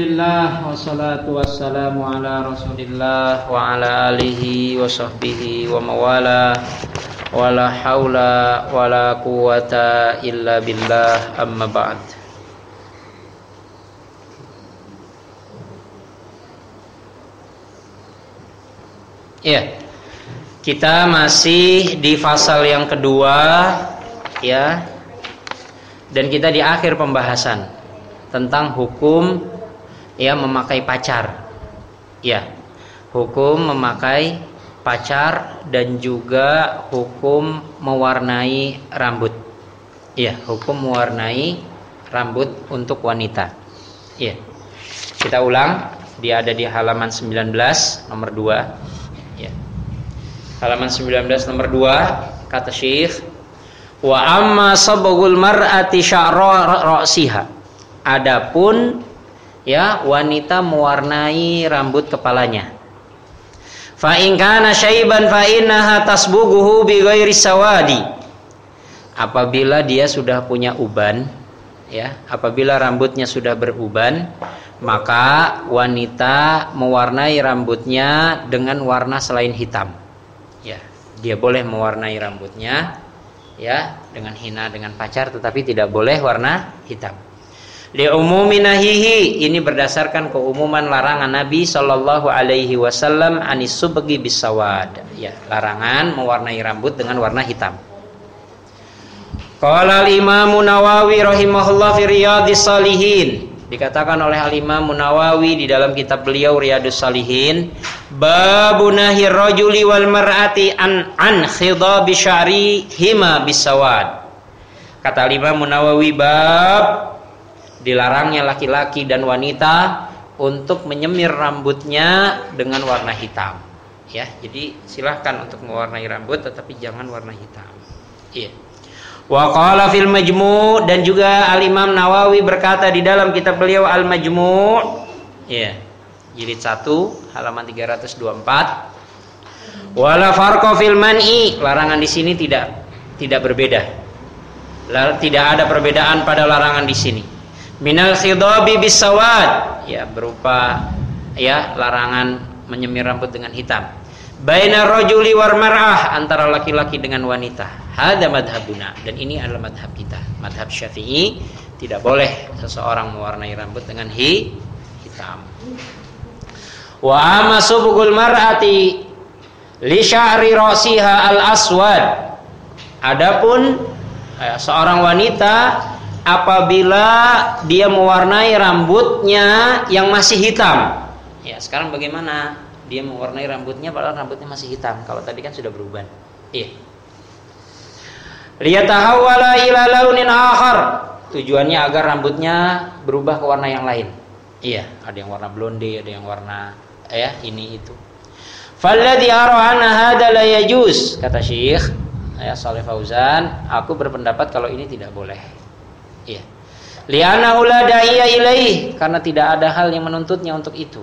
Alhamdulillah wassalatu wassalamu ala Rasulillah wa ala alihi wa sahbihi wa mawala wala haula wala quwata illa billah amma ba'd Ya. Kita masih di pasal yang kedua ya. Dan kita di akhir pembahasan tentang hukum ya memakai pacar. Ya. Hukum memakai pacar dan juga hukum mewarnai rambut. Ya, hukum mewarnai rambut untuk wanita. Ya. Kita ulang, dia ada di halaman 19 nomor 2. Ya. Halaman 19 nomor 2 kata Syekh wa amma sabghul mar'ati sya'ra ra'siha. Adapun ya wanita mewarnai rambut kepalanya. Fa in kana syaiban fa innaha tasbughuhu bi ghairi sawadi. Apabila dia sudah punya uban, ya, apabila rambutnya sudah beruban, maka wanita mewarnai rambutnya dengan warna selain hitam. Ya, dia boleh mewarnai rambutnya ya dengan hina dengan pacar tetapi tidak boleh warna hitam li'umumi nahihi. Ini berdasarkan keumuman larangan Nabi Shallallahu alaihi wasallam anis bisawad. Ya larangan mewarnai rambut dengan warna hitam. Qala al-Imam Nawawi rahimahullah fi Riyadhis Salihin. Dikatakan oleh al-Imam Nawawi di dalam kitab beliau Riyadhus Salihin babu nahi rajuli wal mar'ati an an khidabi sya'ri hima bisawad. Kata al-Imam Nawawi bab dilarangnya laki-laki dan wanita untuk menyemir rambutnya dengan warna hitam. Ya, jadi silahkan untuk mewarnai rambut tetapi jangan warna hitam. Iya. Wa fil majmu' dan juga Al Imam Nawawi berkata di dalam kitab beliau Al Majmu' ya. Jilid 1 halaman 324. Wala farqa fil man'i, larangan di sini tidak tidak berbeda. Tidak ada perbedaan pada larangan di sini minal khidabi bisawad ya berupa ya larangan menyemir rambut dengan hitam. Baina rajuli war mar'ah antara laki-laki dengan wanita. Hada madhabuna. Dan ini adalah madhab kita. Madhab syafi'i tidak boleh seseorang mewarnai rambut dengan hi hitam. Wa amma subugul mar'ati li sya'ri rasiha al aswad adapun ya, seorang wanita apabila dia mewarnai rambutnya yang masih hitam. Ya, sekarang bagaimana? Dia mewarnai rambutnya padahal rambutnya masih hitam. Kalau tadi kan sudah berubah. Iya. Liyatahawwala ila launin akhar. Tujuannya agar rambutnya berubah ke warna yang lain. Iya, ada yang warna blonde, ada yang warna ya ini itu. Falladhi ara anna la yajuz kata Syekh ya Saleh Fauzan, aku berpendapat kalau ini tidak boleh. Iya. Liana ulada iya ilaih karena tidak ada hal yang menuntutnya untuk itu.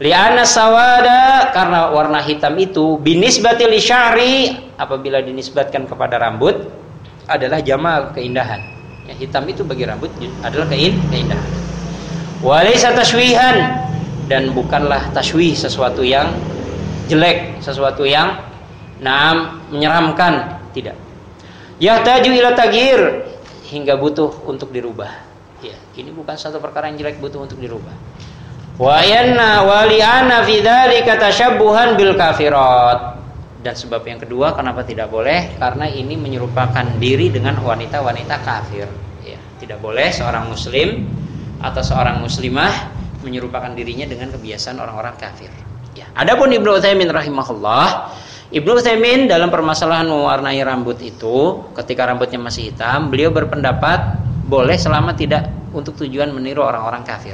Liana sawada karena warna hitam itu binisbati li sya'ri apabila dinisbatkan kepada rambut adalah jamal keindahan. Ya, hitam itu bagi rambut adalah kein keindahan. Walaysa taswihan dan bukanlah taswih sesuatu yang jelek, sesuatu yang naam menyeramkan, tidak. Yahtaju ila tagir hingga butuh untuk dirubah. Ya, ini bukan satu perkara yang jelek butuh untuk dirubah. Wa yanna wali'ana fi dzalika tashabbuhan bil kafirat. Dan sebab yang kedua kenapa tidak boleh? Karena ini menyerupakan diri dengan wanita-wanita kafir. Ya, tidak boleh seorang muslim atau seorang muslimah menyerupakan dirinya dengan kebiasaan orang-orang kafir. Ya. Adapun Ibnu Utsaimin rahimahullah Ibnu Utsaimin dalam permasalahan mewarnai rambut itu, ketika rambutnya masih hitam, beliau berpendapat boleh selama tidak untuk tujuan meniru orang-orang kafir.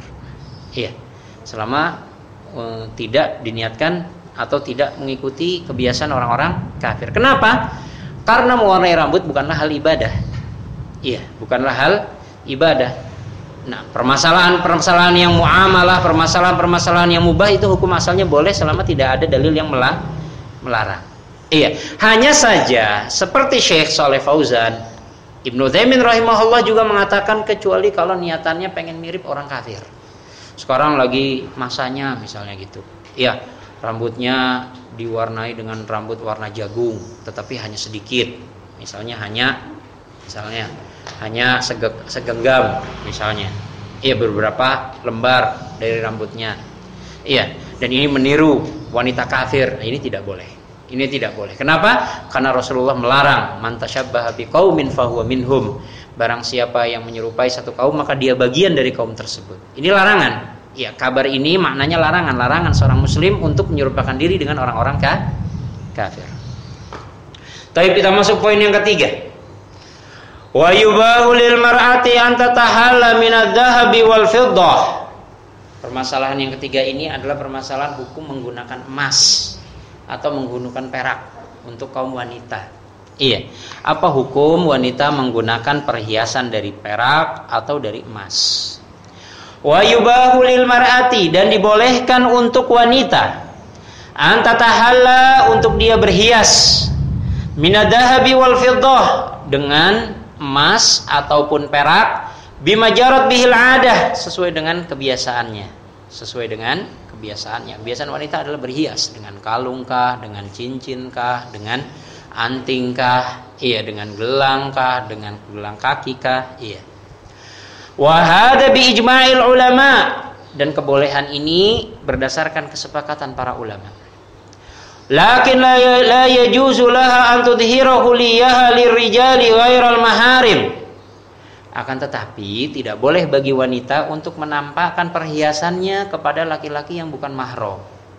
Iya. Selama uh, tidak diniatkan atau tidak mengikuti kebiasaan orang-orang kafir. Kenapa? Karena mewarnai rambut bukanlah hal ibadah. Iya, bukanlah hal ibadah. Nah, permasalahan-permasalahan yang muamalah, permasalahan-permasalahan yang mubah itu hukum asalnya boleh selama tidak ada dalil yang melarang. Iya, hanya saja seperti Syekh Saleh Fauzan, Ibnu Taimin rahimahullah juga mengatakan kecuali kalau niatannya pengen mirip orang kafir. sekarang lagi masanya misalnya gitu. Iya, rambutnya diwarnai dengan rambut warna jagung, tetapi hanya sedikit. Misalnya hanya misalnya hanya segenggam misalnya. Iya, beberapa lembar dari rambutnya. Iya, dan ini meniru wanita kafir. Nah, ini tidak boleh. Ini tidak boleh. Kenapa? Karena Rasulullah melarang man tasyabbaha biqaumin fahuwa minhum. Barang siapa yang menyerupai satu kaum maka dia bagian dari kaum tersebut. Ini larangan. Ya, kabar ini maknanya larangan, larangan seorang muslim untuk menyerupakan diri dengan orang-orang kafir. Tapi kita masuk poin yang ketiga. Wa yubahu lil mar'ati an tatahalla min adh-dhahabi wal fiddah. Permasalahan yang ketiga ini adalah permasalahan hukum menggunakan emas atau menggunakan perak untuk kaum wanita. Iya. Apa hukum wanita menggunakan perhiasan dari perak atau dari emas? Wa yubahu lil mar'ati dan dibolehkan untuk wanita antatahalla untuk dia berhias minadahabi wal fiddah dengan emas ataupun perak bimajarat bihil adah sesuai dengan kebiasaannya sesuai dengan kebiasaannya. Kebiasaan wanita adalah berhias dengan kalung kah, dengan cincin kah, dengan anting kah, iya dengan gelang kah, dengan gelang kaki kah, iya. Wahada bi ijma'il ulama dan kebolehan ini berdasarkan kesepakatan para ulama. Lakin la, yajuzu laha an tudhhirahu liyaha lirrijali ghairal maharim akan tetapi tidak boleh bagi wanita untuk menampakkan perhiasannya kepada laki-laki yang bukan mahram.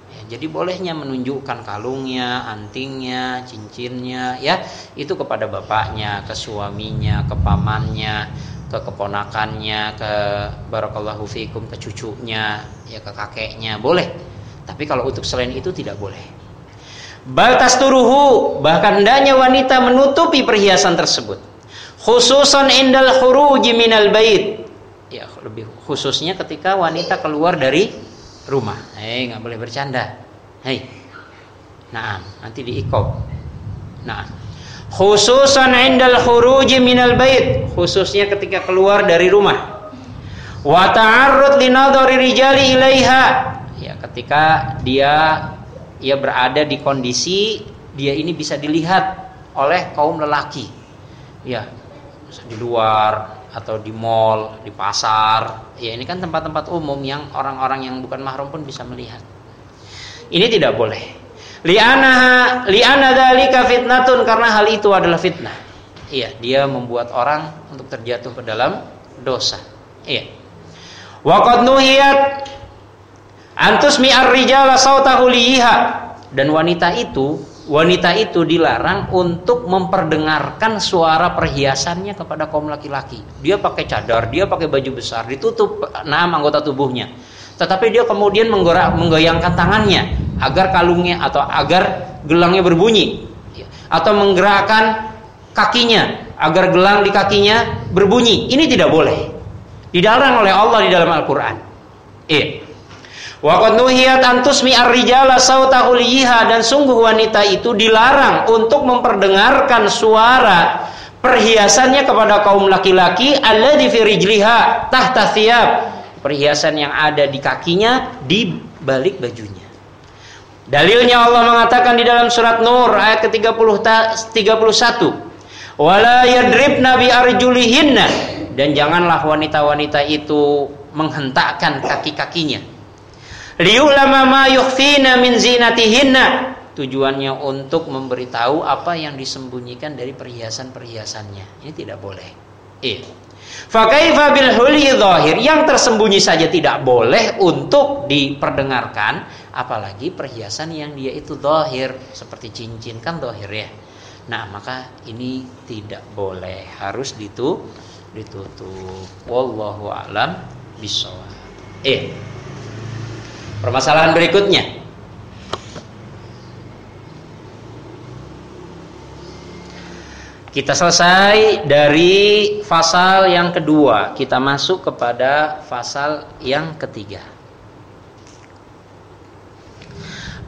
Ya, jadi bolehnya menunjukkan kalungnya, antingnya, cincinnya, ya itu kepada bapaknya, ke suaminya, ke pamannya, ke keponakannya, ke barakallahu fikum, ke cucunya, ya ke kakeknya, boleh. Tapi kalau untuk selain itu tidak boleh. Baltas turuhu bahkan hendaknya wanita menutupi perhiasan tersebut khususan indal khuruji minal bait. Ya lebih khususnya ketika wanita keluar dari rumah. Hei nggak boleh bercanda. Hei. Nah nanti diikop. Nah khususan indal khuruji minal bait. Khususnya ketika keluar dari rumah. Wa ta'arrud linadhari rijali ilaiha. Ya ketika dia ia berada di kondisi dia ini bisa dilihat oleh kaum lelaki. Ya di luar atau di mall, di pasar. Ya ini kan tempat-tempat umum yang orang-orang yang bukan mahram pun bisa melihat. Ini tidak boleh. Li'ana li'ana dzalika fitnatun karena hal itu adalah fitnah. Iya, dia membuat orang untuk terjatuh ke dalam dosa. Iya. Wa qad nuhiyat antus mi'ar rijala sautahu dan wanita itu wanita itu dilarang untuk memperdengarkan suara perhiasannya kepada kaum laki-laki. Dia pakai cadar, dia pakai baju besar, ditutup enam anggota tubuhnya. Tetapi dia kemudian menggerak, menggoyangkan tangannya agar kalungnya atau agar gelangnya berbunyi, atau menggerakkan kakinya agar gelang di kakinya berbunyi. Ini tidak boleh. Dilarang oleh Allah di dalam Al-Qur'an. Eh, Wa qad nuhiyat an tusmi ar-rijala dan sungguh wanita itu dilarang untuk memperdengarkan suara perhiasannya kepada kaum laki-laki alladzi fi rijliha tahta thiyab. Perhiasan yang ada di kakinya di balik bajunya. Dalilnya Allah mengatakan di dalam surat Nur ayat ke-30 31 wala yadribna bi arjulihinna. Dan janganlah wanita-wanita itu menghentakkan kaki-kakinya liyulama ma yukhfina min zinatihinna. Tujuannya untuk memberitahu apa yang disembunyikan dari perhiasan-perhiasannya. Ini tidak boleh. Iya. Fakaifa bil huli zahir? Yang tersembunyi saja tidak boleh untuk diperdengarkan apalagi perhiasan yang dia itu zahir seperti cincin kan zahir ya. Nah, maka ini tidak boleh. Harus ditutup ditutup. Wallahu alam bisawab. Eh, Permasalahan berikutnya. Kita selesai dari fasal yang kedua, kita masuk kepada fasal yang ketiga.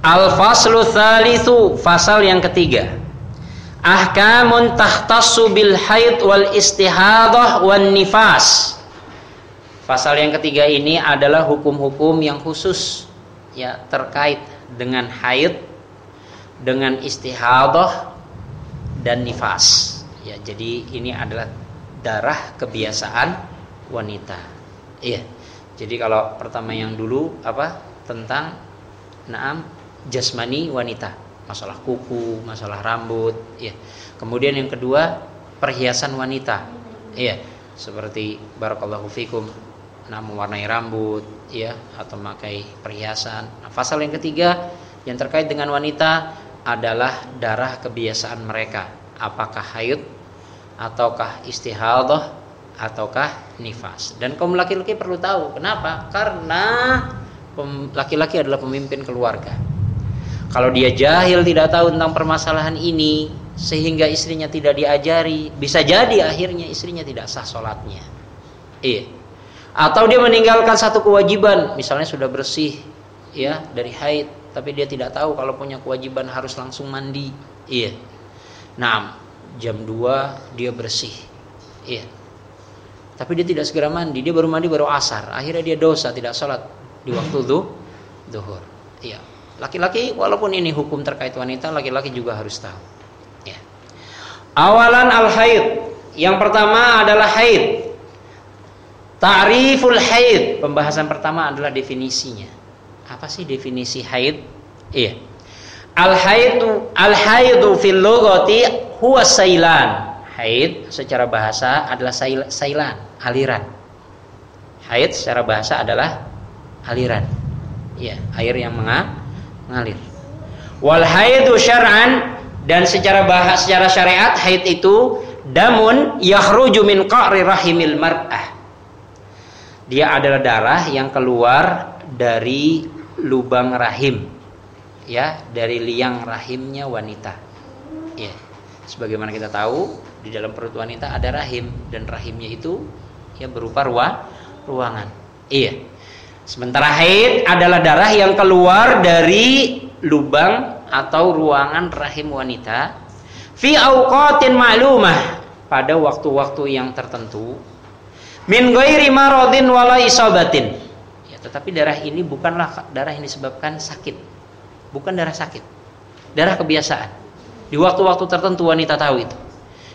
Al-faslu thalithu, fasal yang ketiga. Ahkamun tahtassu bil haid wal istihadah wan nifas. Pasal yang ketiga ini adalah hukum-hukum yang khusus ya terkait dengan haid, dengan istihadah dan nifas. Ya, jadi ini adalah darah kebiasaan wanita. Iya. Jadi kalau pertama yang dulu apa? Tentang naam jasmani wanita, masalah kuku, masalah rambut, ya. Kemudian yang kedua perhiasan wanita. Iya, seperti barakallahu fikum nah mewarnai rambut ya atau memakai perhiasan. Nah, pasal yang ketiga yang terkait dengan wanita adalah darah kebiasaan mereka. Apakah haid ataukah istihadah ataukah nifas. Dan kaum laki-laki perlu tahu kenapa? Karena laki-laki adalah pemimpin keluarga. Kalau dia jahil tidak tahu tentang permasalahan ini sehingga istrinya tidak diajari, bisa jadi akhirnya istrinya tidak sah sholatnya. Iya. Atau dia meninggalkan satu kewajiban, misalnya sudah bersih ya dari haid, tapi dia tidak tahu kalau punya kewajiban harus langsung mandi. Iya. Nah, jam 2 dia bersih. Iya. Tapi dia tidak segera mandi, dia baru mandi baru asar. Akhirnya dia dosa tidak sholat di waktu itu duhur. Iya. Laki-laki walaupun ini hukum terkait wanita, laki-laki juga harus tahu. Ya. Awalan al-haid. Yang pertama adalah haid. Ta'riful haid. Pembahasan pertama adalah definisinya. Apa sih definisi haid? Iya. Al haidu al haidu fil lughati huwa sailan. Haid secara bahasa adalah sail, sailan, aliran. Haid secara bahasa adalah aliran. Iya, air yang mengalir. Wal haidu syar'an dan secara bahasa secara syariat haid itu damun yakhruju min qa'ri rahimil mar'ah dia adalah darah yang keluar dari lubang rahim. Ya dari liang rahimnya wanita. Ya sebagaimana kita tahu di dalam perut wanita ada rahim. Dan rahimnya itu ya berupa ruang ruangan. Iya. Sementara haid adalah darah yang keluar dari lubang atau ruangan rahim wanita. Fi auqatin ma'lumah. Pada waktu-waktu yang tertentu min ghairi maradin wala isabatin. Ya, tetapi darah ini bukanlah darah yang disebabkan sakit. Bukan darah sakit. Darah kebiasaan. Di waktu-waktu tertentu wanita tahu itu.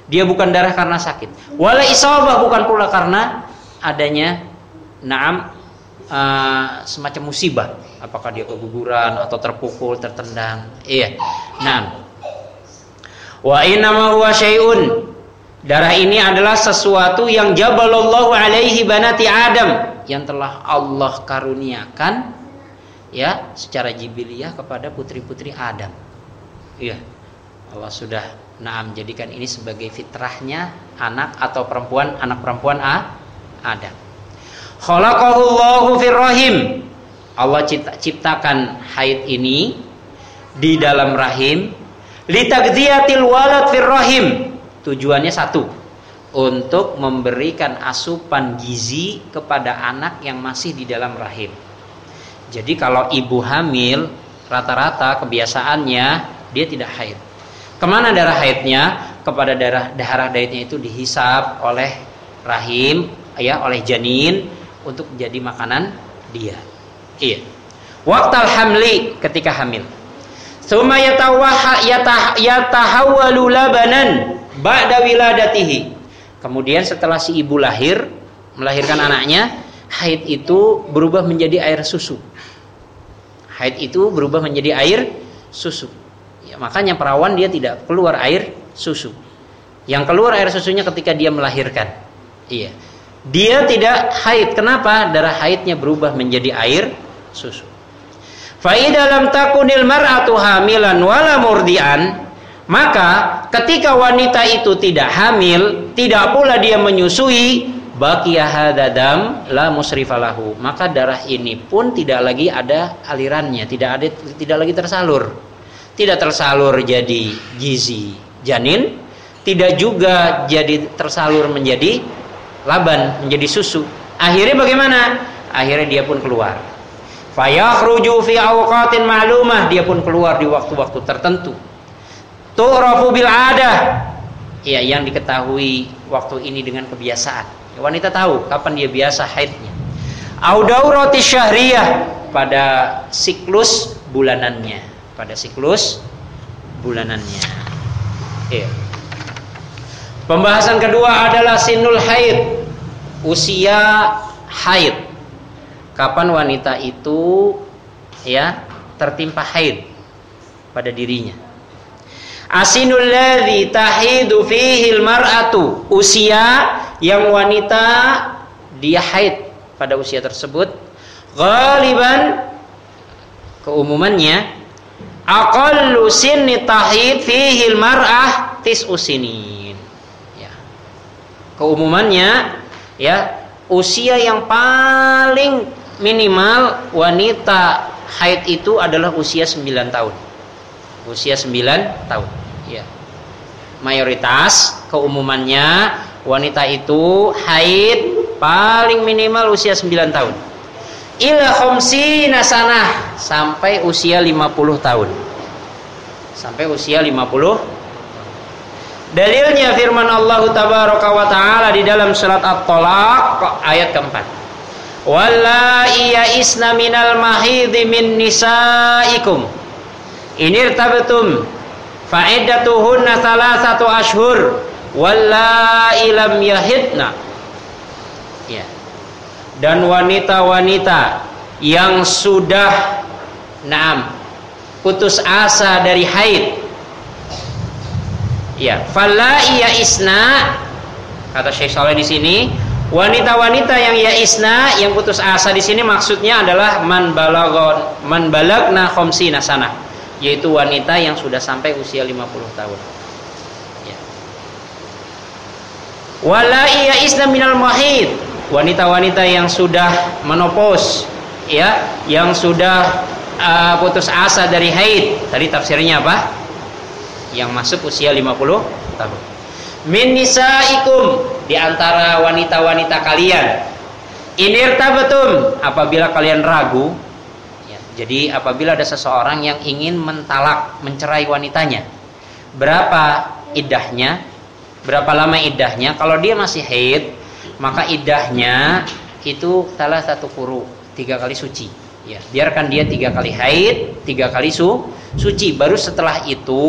Dia bukan darah karena sakit. Wala isabah bukan pula karena adanya naam uh, semacam musibah. Apakah dia keguguran atau terpukul, tertendang. Iya. Naam. Wa inna ma huwa syai'un Darah ini adalah sesuatu yang jabalallahu alaihi banati Adam yang telah Allah karuniakan ya secara jibiliyah kepada putri-putri Adam. Iya. Allah sudah naam jadikan ini sebagai fitrahnya anak atau perempuan anak perempuan A Adam. Khalaqahullahu firrahim. Allah cipta, ciptakan haid ini di dalam rahim litagdziyatil walad firrahim Tujuannya satu, untuk memberikan asupan gizi kepada anak yang masih di dalam rahim. Jadi kalau ibu hamil, rata-rata kebiasaannya dia tidak haid. Ke mana darah haidnya? Kepada darah darah haidnya itu dihisap oleh rahim, ya, oleh janin untuk jadi makanan dia. Iya. Waktal hamli ketika hamil. Suma yatahawwalu labanan ba'da wiladatihi. Kemudian setelah si ibu lahir, melahirkan anaknya, haid itu berubah menjadi air susu. Haid itu berubah menjadi air susu. Ya, makanya perawan dia tidak keluar air susu. Yang keluar air susunya ketika dia melahirkan. Iya. Dia tidak haid. Kenapa? Darah haidnya berubah menjadi air susu. Faidalam takunil mar'atu hamilan wala murdian maka ketika wanita itu tidak hamil, tidak pula dia menyusui, bakiyahadadam la musrifalahu. Maka darah ini pun tidak lagi ada alirannya, tidak ada tidak lagi tersalur. Tidak tersalur jadi gizi janin, tidak juga jadi tersalur menjadi laban, menjadi susu. Akhirnya bagaimana? Akhirnya dia pun keluar. Fayakhruju fi awqatin ma'lumah, dia pun keluar di waktu-waktu tertentu tu'rafu bil adah ya yang diketahui waktu ini dengan kebiasaan ya, wanita tahu kapan dia biasa haidnya Audaurati syahriyah pada siklus bulanannya, pada siklus bulanannya. Iya. Pembahasan kedua adalah sinul haid, usia haid. Kapan wanita itu ya tertimpa haid pada dirinya. Asinul ladzi tahidu fihi mar'atu, usia yang wanita dia haid pada usia tersebut. Ghaliban keumumannya aqallu sinni tahid fihi mar'ah tis usinin. Ya. Keumumannya ya usia yang paling minimal wanita haid itu adalah usia 9 tahun usia 9 tahun. Ya mayoritas keumumannya wanita itu haid paling minimal usia 9 tahun. Ila khomsi nasanah sampai usia 50 tahun. Sampai usia 50 dalilnya firman Allah tabaraka wa taala di dalam surat at-talaq ayat keempat. Wallai isna minal mahidhi min nisaikum inir tabtum fa'iddatuhunna thalathatu ashhur. Wallai lam yahidna. Ya. Dan wanita-wanita yang sudah naam putus asa dari haid. Ya. Iya isna kata Syekh Saleh di sini wanita-wanita yang ya isna yang putus asa di sini maksudnya adalah man balagon man balagna khamsina sana yaitu wanita yang sudah sampai usia 50 tahun. Ya. Wala iya isna minal mahid wanita-wanita yang sudah menopos ya yang sudah uh, putus asa dari haid. Tadi tafsirnya apa? Yang masuk usia 50 tahun. Min nisaikum di antara wanita-wanita kalian. Inirtabatum apabila kalian ragu jadi apabila ada seseorang yang ingin mentalak mencerai wanitanya berapa idahnya berapa lama idahnya kalau dia masih haid maka idahnya itu salah satu kuru tiga kali suci. Ya biarkan dia tiga kali haid tiga kali su suci. Baru setelah itu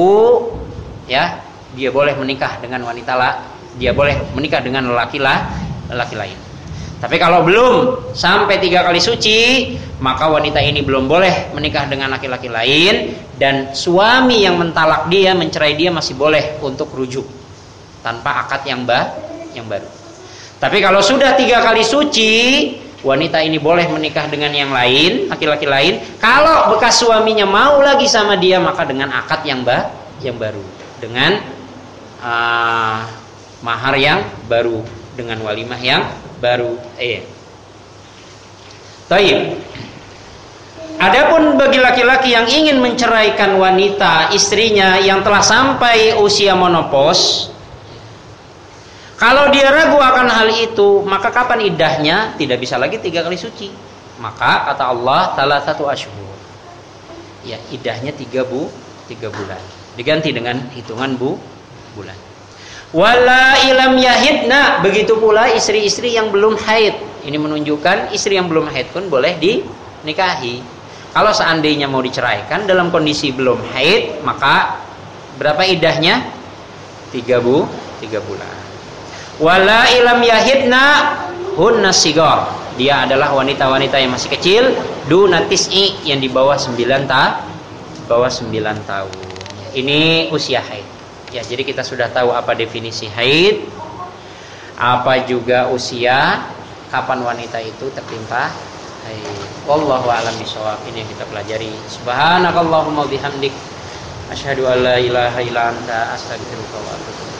ya dia boleh menikah dengan wanita lah dia boleh menikah dengan lelaki lah lelaki lain tapi kalau belum sampai tiga kali suci maka wanita ini belum boleh menikah dengan laki-laki lain dan suami yang mentalak dia mencerai dia masih boleh untuk rujuk tanpa akad yang bah yang baru tapi kalau sudah tiga kali suci, wanita ini boleh menikah dengan yang lain, laki-laki lain. Kalau bekas suaminya mau lagi sama dia, maka dengan akad yang bah, yang baru, dengan uh, mahar yang baru, dengan walimah yang baru. Eh. Taib. Adapun bagi laki-laki yang ingin menceraikan wanita istrinya yang telah sampai usia monopos, kalau dia ragu akan hal itu, maka kapan idahnya? Tidak bisa lagi tiga kali suci. Maka kata Allah, salah satu asyhur. Ya, idahnya tiga bu, tiga bulan. Diganti dengan hitungan bu, bulan. Wala ilam yahidna. Begitu pula istri-istri yang belum haid. Ini menunjukkan istri yang belum haid pun boleh dinikahi. Kalau seandainya mau diceraikan dalam kondisi belum haid, maka berapa idahnya? Tiga bu, tiga bulan wala ilam yahidna hunna sigor dia adalah wanita-wanita yang masih kecil duna tis'i yang di bawah 9 ta bawah 9 tahun ini usia haid ya jadi kita sudah tahu apa definisi haid apa juga usia kapan wanita itu tertimpa haid. Wallahu alam bisawab ini yang kita pelajari. Subhanakallahumma bihamdik. Asyhadu an la ilaha illa anta astaghfiruka wa atubu